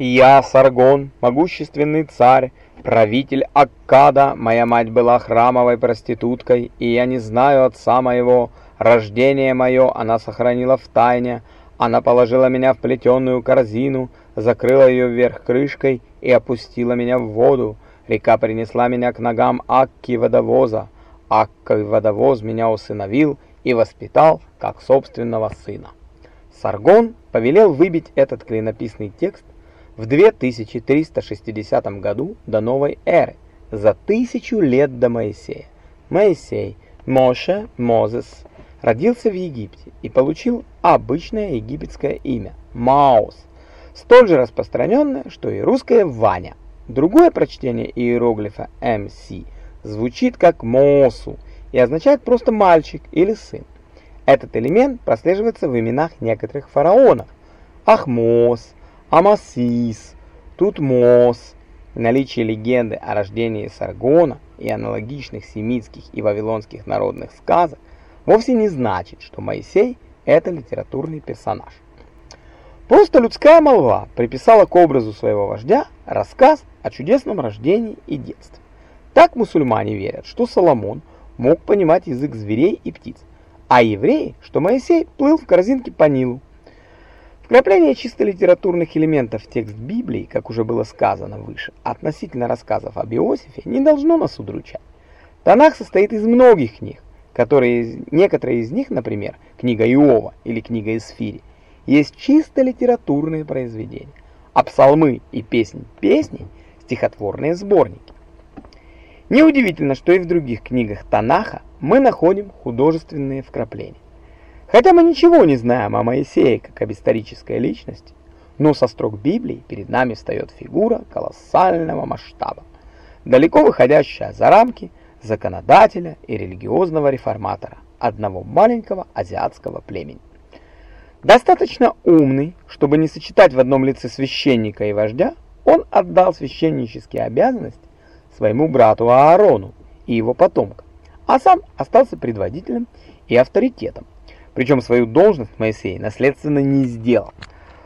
Я Саргон, могущественный царь, правитель Аккада, моя мать была храмовой проституткой, и я не знаю отца моего, рождение мое она сохранила в тайне, она положила меня в плетеную корзину, закрыла ее вверх крышкой и опустила меня в воду. Река принесла меня к ногам Акки водовоза. Акка водовоз меня усыновил и воспитал как собственного сына. Саргон повелел выбить этот клинописный текст в 2360 году до новой эры, за тысячу лет до Моисея. Моисей, Моше, Мозес, родился в Египте и получил обычное египетское имя – Маос, столь же распространенное, что и русское Ваня. Другое прочтение иероглифа МС звучит как Мосу и означает просто мальчик или сын. Этот элемент прослеживается в именах некоторых фараонов – Ахмос, Амасис, Тутмос. Наличие легенды о рождении Саргона и аналогичных семитских и вавилонских народных сказок вовсе не значит, что Моисей – это литературный персонаж. Просто людская молва приписала к образу своего вождя рассказ о чудесном рождении и детстве. Так мусульмане верят, что Соломон мог понимать язык зверей и птиц, а евреи, что Моисей плыл в корзинке по Нилу. Вкрапление чисто литературных элементов в текст Библии, как уже было сказано выше, относительно рассказов об Иосифе, не должно нас удручать. Танах состоит из многих книг, которые некоторые из них, например, книга Иова или книга Исфири, есть чисто литературные произведения, а псалмы и песни песни стихотворные сборники. Неудивительно, что и в других книгах Танаха мы находим художественные вкрапления. Хотя мы ничего не знаем о Моисее как об исторической личности, но со строк Библии перед нами встает фигура колоссального масштаба, далеко выходящая за рамки законодателя и религиозного реформатора одного маленького азиатского племени. Достаточно умный, чтобы не сочетать в одном лице священника и вождя, он отдал священнические обязанности своему брату Аарону и его потомкам, а сам остался предводителем и авторитетом причем свою должность Моисей наследственно не сделал.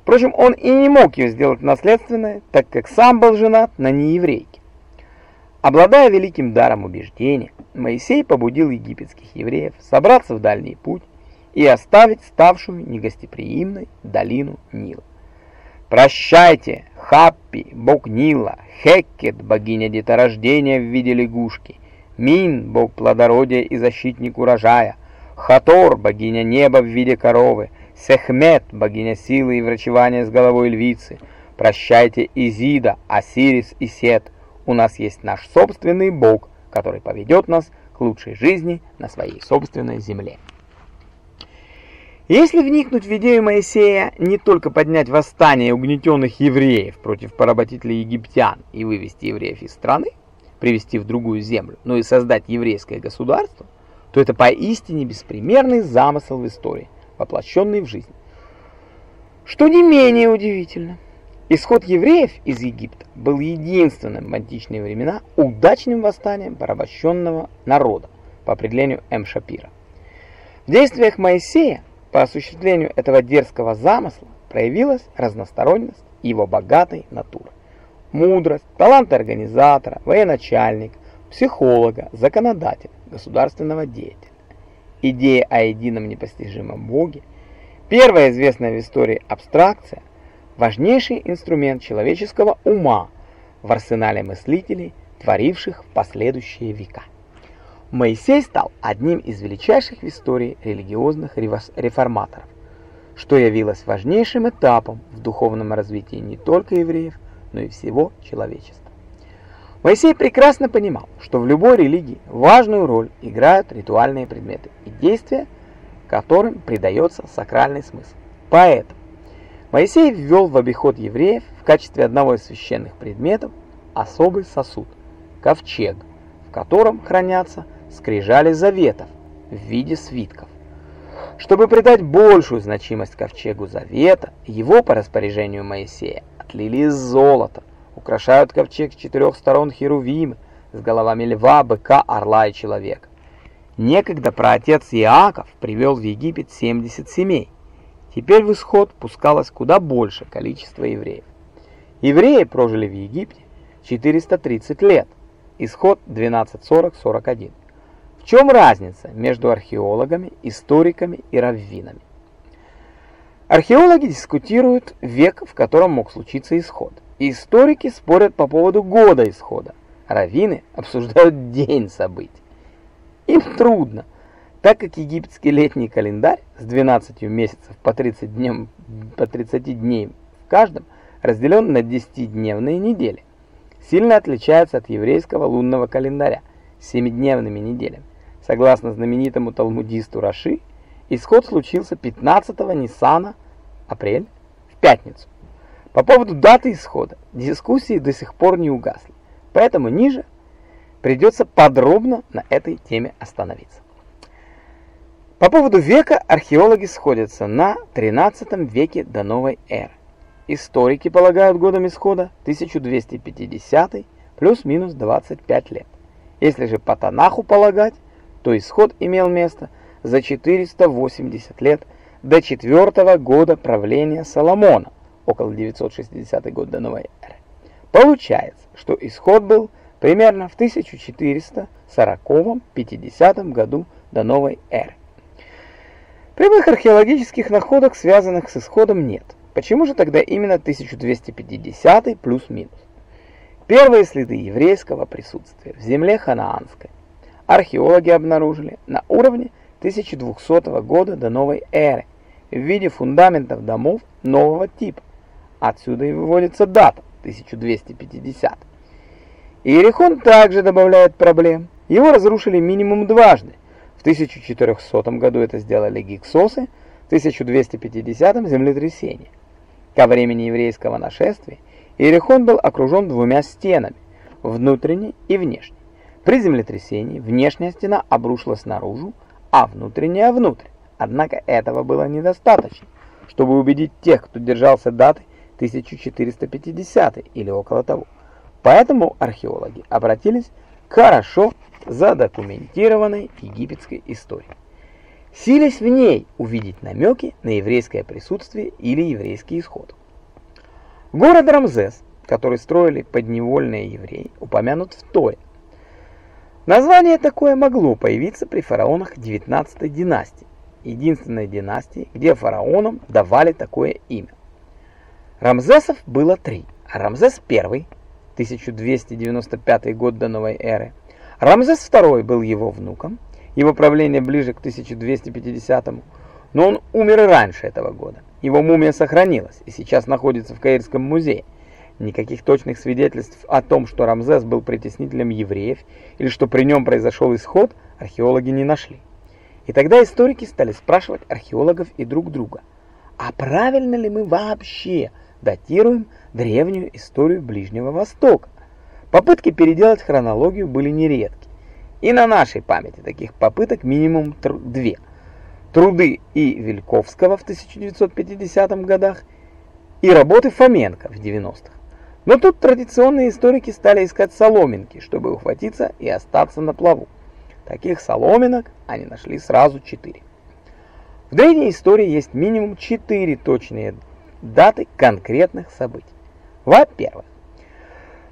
Впрочем, он и не мог ее сделать наследственной, так как сам был женат на нееврейке. Обладая великим даром убеждения, Моисей побудил египетских евреев собраться в дальний путь и оставить ставшую негостеприимной долину Нила. Прощайте, Хаппи, бог Нила, Хеккет, богиня деторождения в виде лягушки, Мин, бог плодородия и защитник урожая, Хатор, богиня неба в виде коровы, Сехмет, богиня силы и врачевания с головой львицы. Прощайте Изида, Осирис и Сет. У нас есть наш собственный бог, который поведет нас к лучшей жизни на своей собственной земле. Если вникнуть в идею Моисея не только поднять восстание угнетенных евреев против поработителей египтян и вывести евреев из страны, привести в другую землю, но и создать еврейское государство, то это поистине беспримерный замысел в истории, воплощенный в жизнь. Что не менее удивительно, исход евреев из Египта был единственным в античные времена удачным восстанием порабощенного народа по определению М. Шапира. В действиях Моисея по осуществлению этого дерзкого замысла проявилась разносторонность его богатой натуры. Мудрость, талант организатора, военачальника, психолога, законодателя, государственного деятеля. Идея о едином непостижимом Боге, первая известная в истории абстракция, важнейший инструмент человеческого ума в арсенале мыслителей, творивших в последующие века. Моисей стал одним из величайших в истории религиозных реформаторов, что явилось важнейшим этапом в духовном развитии не только евреев, но и всего человечества. Моисей прекрасно понимал, что в любой религии важную роль играют ритуальные предметы и действия, которым придается сакральный смысл. Поэтому Моисей ввел в обиход евреев в качестве одного из священных предметов особый сосуд – ковчег, в котором хранятся скрижали заветов в виде свитков. Чтобы придать большую значимость ковчегу завета, его по распоряжению Моисея отлили из золота – Украшают ковчег с четырех сторон херувимы с головами льва, быка, орла и человека. Некогда праотец Иаков привел в Египет 70 семей. Теперь в исход пускалось куда больше количество евреев. Евреи прожили в Египте 430 лет. Исход 1240-41. В чем разница между археологами, историками и раввинами? Археологи дискутируют век, в котором мог случиться исход. Историки спорят по поводу года исхода. Раввины обсуждают день событий. Им трудно, так как египетский летний календарь с 12 месяцев по 30 дней, по 30 дней в каждом разделен на 10-дневные недели. Сильно отличается от еврейского лунного календаря с 7-дневными неделями. Согласно знаменитому талмудисту Раши, исход случился 15-го Ниссана, апрель, в пятницу. По поводу даты исхода дискуссии до сих пор не угасли, поэтому ниже придется подробно на этой теме остановиться. По поводу века археологи сходятся на 13 веке до новой эры. Историки полагают годом исхода 1250 плюс-минус 25 лет. Если же по Танаху полагать, то исход имел место за 480 лет до четвертого года правления Соломона, около 960 год до новой эры. Получается, что исход был примерно в 1440-50 году до новой эры. Прямых археологических находок, связанных с исходом, нет. Почему же тогда именно 1250 плюс-минус? Первые следы еврейского присутствия в земле ханаанской археологи обнаружили на уровне 1200 года до новой эры в виде фундаментов домов нового типа. Отсюда и выводится дата 1250. Иерихон также добавляет проблем. Его разрушили минимум дважды. В 1400 году это сделали гиксосы, в 1250 землетрясение. Ко времени еврейского нашествия Иерихон был окружен двумя стенами, внутренней и внешней. При землетрясении внешняя стена обрушилась наружу, а внутренняя внутрь. Однако этого было недостаточно, чтобы убедить тех, кто держался даты 1450 или около того. Поэтому археологи обратились к хорошо задокументированной египетской истории сились в ней увидеть намеки на еврейское присутствие или еврейский исход. Город Рамзес, который строили подневольные евреи, упомянут в Торе. Название такое могло появиться при фараонах 19 династии, единственной династии, где фараонам давали такое имя. Рамзесов было три, Рамзес I, 1295 год до новой эры, Рамзес II был его внуком, его правление ближе к 1250-му, но он умер раньше этого года. Его мумия сохранилась и сейчас находится в Каирском музее. Никаких точных свидетельств о том, что Рамзес был притеснителем евреев или что при нем произошел исход, археологи не нашли. И тогда историки стали спрашивать археологов и друг друга, а правильно ли мы вообще датируем древнюю историю Ближнего Востока? Попытки переделать хронологию были нередки. И на нашей памяти таких попыток минимум две. Труды И. Вильковского в 1950 годах и работы Фоменко в 90-х. Но тут традиционные историки стали искать соломинки, чтобы ухватиться и остаться на плаву. Таких соломинок они нашли сразу четыре. В древней истории есть минимум четыре точные даты конкретных событий. Во-первых,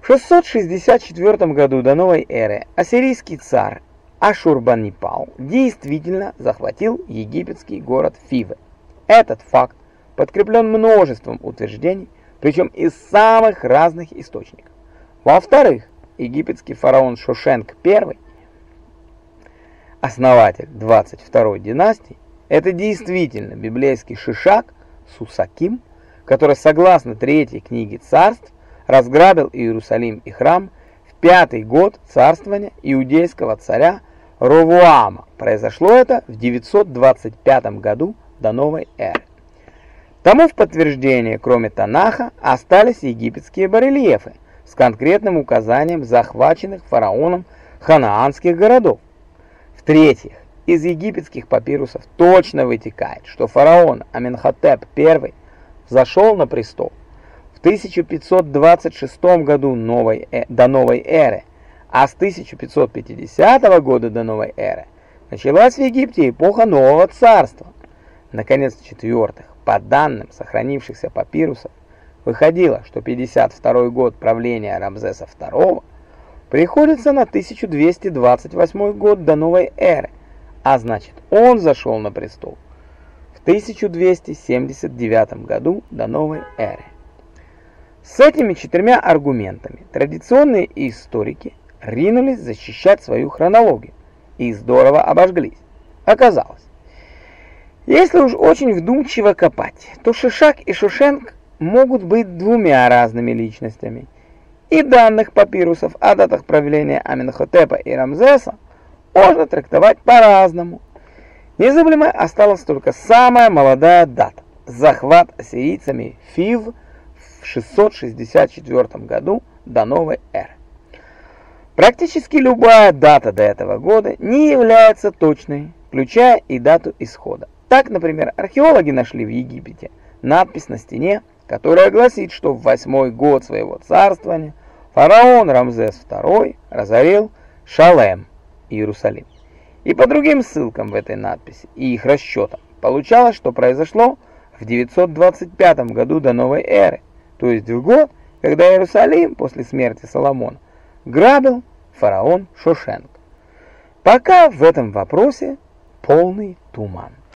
в 664 году до новой эры ассирийский царь Ашурбанипал действительно захватил египетский город Фивы. Этот факт подкреплен множеством утверждений, причем из самых разных источников. Во-вторых, египетский фараон Шошенк I, основатель 22 династии, это действительно библейский Шишак Сусаким, который согласно третьей книге царств разграбил Иерусалим и храм в пятый год царствования иудейского царя Ровуама. Произошло это в 925 году до новой эры. Тому в подтверждение, кроме Танаха, остались египетские барельефы с конкретным указанием захваченных фараоном ханаанских городов. В-третьих, из египетских папирусов точно вытекает, что фараон Аменхотеп I зашел на престол в 1526 году новой, э, до новой эры, а с 1550 года до новой эры началась в Египте эпоха нового царства. Наконец, в-четвертых, по данным сохранившихся папирусов, Выходило, что 52 год правления Рамзеса II приходится на 1228 год до новой эры, а значит он зашел на престол в 1279 году до новой эры. С этими четырьмя аргументами традиционные историки ринулись защищать свою хронологию и здорово обожглись. Оказалось, если уж очень вдумчиво копать, то Шишак и Шушенк могут быть двумя разными личностями. И данных папирусов о датах правления Аменхотепа и Рамзеса можно трактовать по-разному. Незабываемой осталась только самая молодая дата – захват ассирийцами Фив в 664 году до новой эры. Практически любая дата до этого года не является точной, включая и дату исхода. Так, например, археологи нашли в Египте надпись на стене, которая гласит, что в восьмой год своего царствования фараон Рамзес II разорил Шалем, Иерусалим. И по другим ссылкам в этой надписи и их расчетам получалось, что произошло в 925 году до новой эры, то есть в год, когда Иерусалим после смерти Соломона грабил фараон Шошенк. Пока в этом вопросе полный туман.